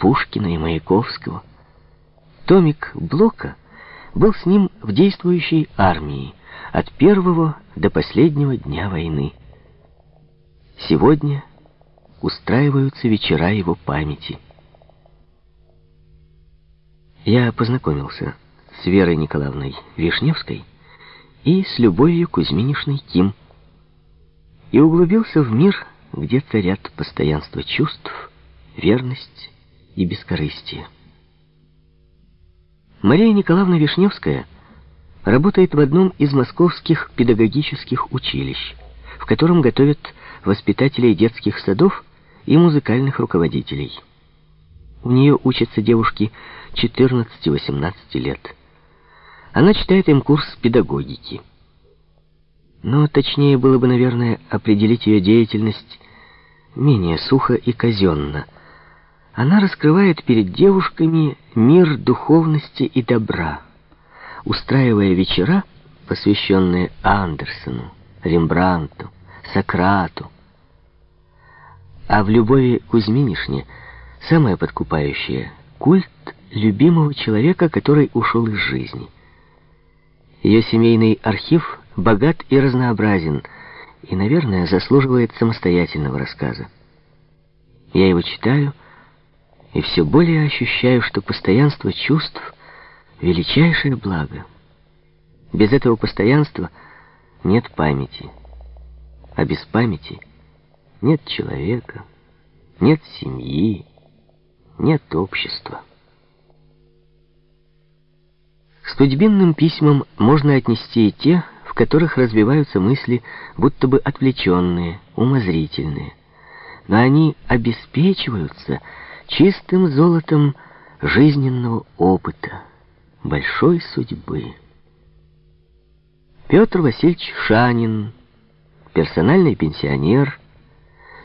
Пушкина и Маяковского. Томик Блока был с ним в действующей армии от первого до последнего дня войны. Сегодня устраиваются вечера его памяти. Я познакомился с Верой Николаевной Вишневской и с Любовью Кузьминишной Ким и углубился в мир, где царят постоянство чувств, верность и бескорыстие. Мария Николаевна Вишневская работает в одном из московских педагогических училищ, в котором готовят воспитателей детских садов и музыкальных руководителей. У нее учатся девушки 14-18 лет. Она читает им курс педагогики. Но точнее было бы, наверное, определить ее деятельность менее сухо и казенно. Она раскрывает перед девушками мир духовности и добра, устраивая вечера, посвященные Андерсону, Рембрандту, Сократу. А в Любови Кузьминишне самое подкупающее — культ любимого человека, который ушел из жизни. Ее семейный архив богат и разнообразен, и, наверное, заслуживает самостоятельного рассказа. Я его читаю и все более ощущаю, что постоянство чувств — величайшее благо. Без этого постоянства нет памяти, а без памяти нет человека, нет семьи, нет общества. К судьбинным письмам можно отнести и те, в которых развиваются мысли, будто бы отвлеченные, умозрительные. Но они обеспечиваются чистым золотом жизненного опыта, большой судьбы. Петр Васильевич Шанин, персональный пенсионер,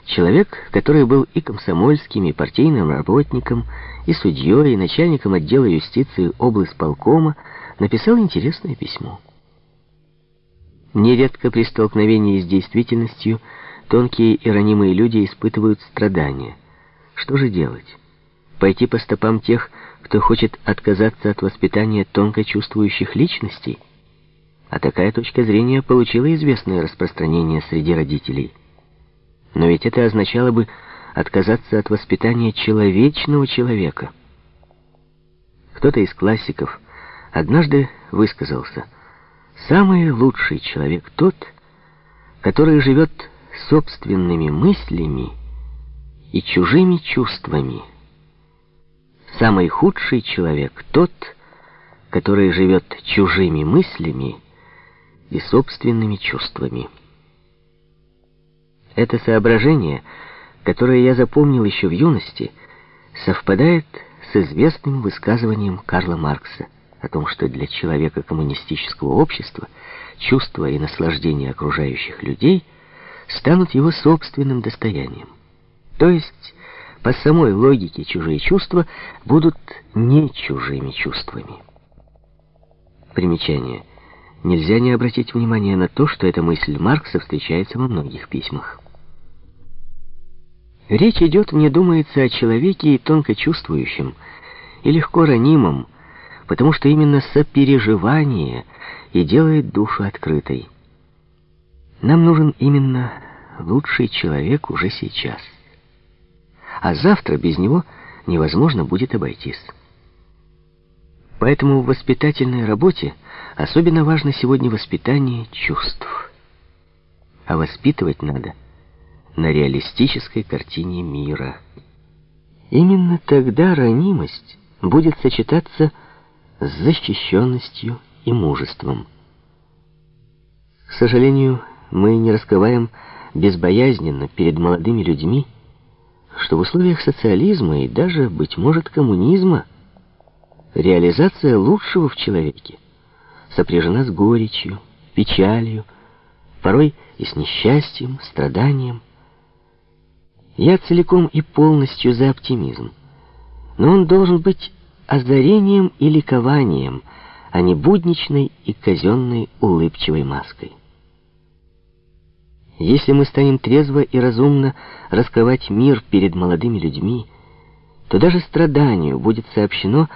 человек, который был и комсомольским, и партийным работником, и судьей, и начальником отдела юстиции облсполкома, написал интересное письмо. Нередко при столкновении с действительностью тонкие и ранимые люди испытывают страдания. Что же делать? Пойти по стопам тех, кто хочет отказаться от воспитания тонко чувствующих личностей? А такая точка зрения получила известное распространение среди родителей. Но ведь это означало бы отказаться от воспитания человечного человека. Кто-то из классиков однажды высказался, «Самый лучший человек тот, который живет собственными мыслями и чужими чувствами. Самый худший человек тот, который живет чужими мыслями и собственными чувствами». Это соображение, которое я запомнил еще в юности, совпадает с известным высказыванием Карла Маркса о том, что для человека коммунистического общества чувства и наслаждение окружающих людей станут его собственным достоянием. То есть, по самой логике, чужие чувства будут не чужими чувствами. Примечание. Нельзя не обратить внимание на то, что эта мысль Маркса встречается во многих письмах. Речь идет, мне думается, о человеке и тонко чувствующем, и легко ранимом, потому что именно сопереживание и делает душу открытой. Нам нужен именно лучший человек уже сейчас. А завтра без него невозможно будет обойтись. Поэтому в воспитательной работе особенно важно сегодня воспитание чувств. А воспитывать надо на реалистической картине мира. Именно тогда ранимость будет сочетаться с защищенностью и мужеством. К сожалению, мы не раскрываем безбоязненно перед молодыми людьми, что в условиях социализма и даже, быть может, коммунизма реализация лучшего в человеке сопряжена с горечью, печалью, порой и с несчастьем, страданием. Я целиком и полностью за оптимизм, но он должен быть озарением и ликованием, а не будничной и казенной улыбчивой маской. Если мы станем трезво и разумно раскрывать мир перед молодыми людьми, то даже страданию будет сообщено